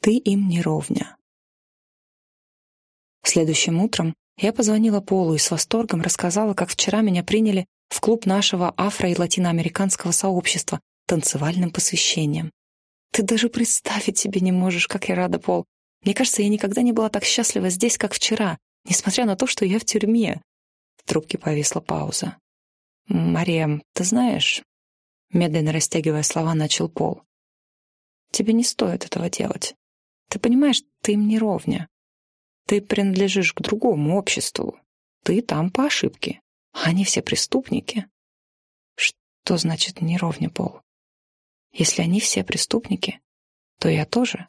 Ты им не ровня. Следующим утром я позвонила Полу и с восторгом рассказала, как вчера меня приняли в клуб нашего афро- и латиноамериканского сообщества танцевальным посвящением. Ты даже представить себе не можешь, как я рада, Пол. Мне кажется, я никогда не была так счастлива здесь, как вчера, несмотря на то, что я в тюрьме. В трубке повисла пауза. «Мария, ты знаешь...» Медленно растягивая слова, начал Пол. «Тебе не стоит этого делать. Ты понимаешь, ты им не ровня. Ты принадлежишь к другому обществу. Ты там по ошибке. А они все преступники». «Что значит не ровня, Пол?» Если они все преступники, то я тоже.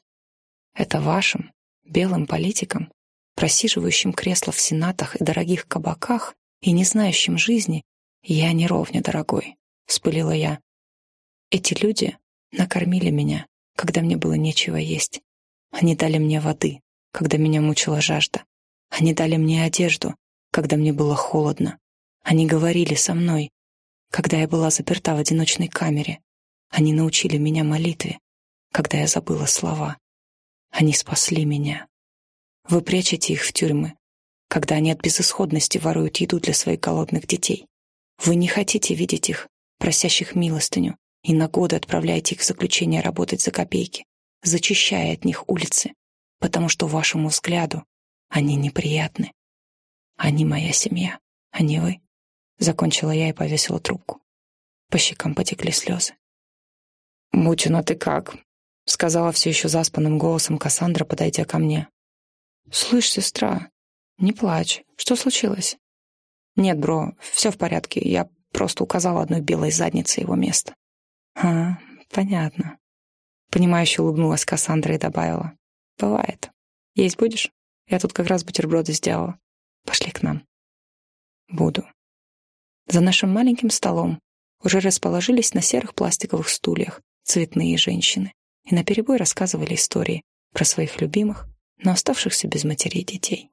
Это вашим, белым политикам, просиживающим кресла в сенатах и дорогих кабаках и не знающим жизни, я не ровня, дорогой, — вспылила я. Эти люди накормили меня, когда мне было нечего есть. Они дали мне воды, когда меня мучила жажда. Они дали мне одежду, когда мне было холодно. Они говорили со мной, когда я была заперта в одиночной камере. Они научили меня молитве, когда я забыла слова. Они спасли меня. Вы прячете их в тюрьмы, когда они от безысходности воруют еду для своих голодных детей. Вы не хотите видеть их, просящих милостыню, и на годы отправляете их в заключение работать за копейки, зачищая от них улицы, потому что вашему взгляду они неприятны. Они моя семья, а не вы. Закончила я и повесила трубку. По щекам потекли слезы. «Мутина, ты как?» — сказала все еще заспанным голосом Кассандра, подойдя ко мне. «Слышь, сестра, не плачь. Что случилось?» «Нет, бро, все в порядке. Я просто указала одной белой заднице его место». «А, понятно». Понимающе улыбнулась Кассандра и добавила. «Бывает. Есть будешь? Я тут как раз бутерброды сделала. Пошли к нам». «Буду». За нашим маленьким столом уже расположились на серых пластиковых стульях цветные женщины и наперебой рассказывали истории про своих любимых, но оставшихся без матерей детей.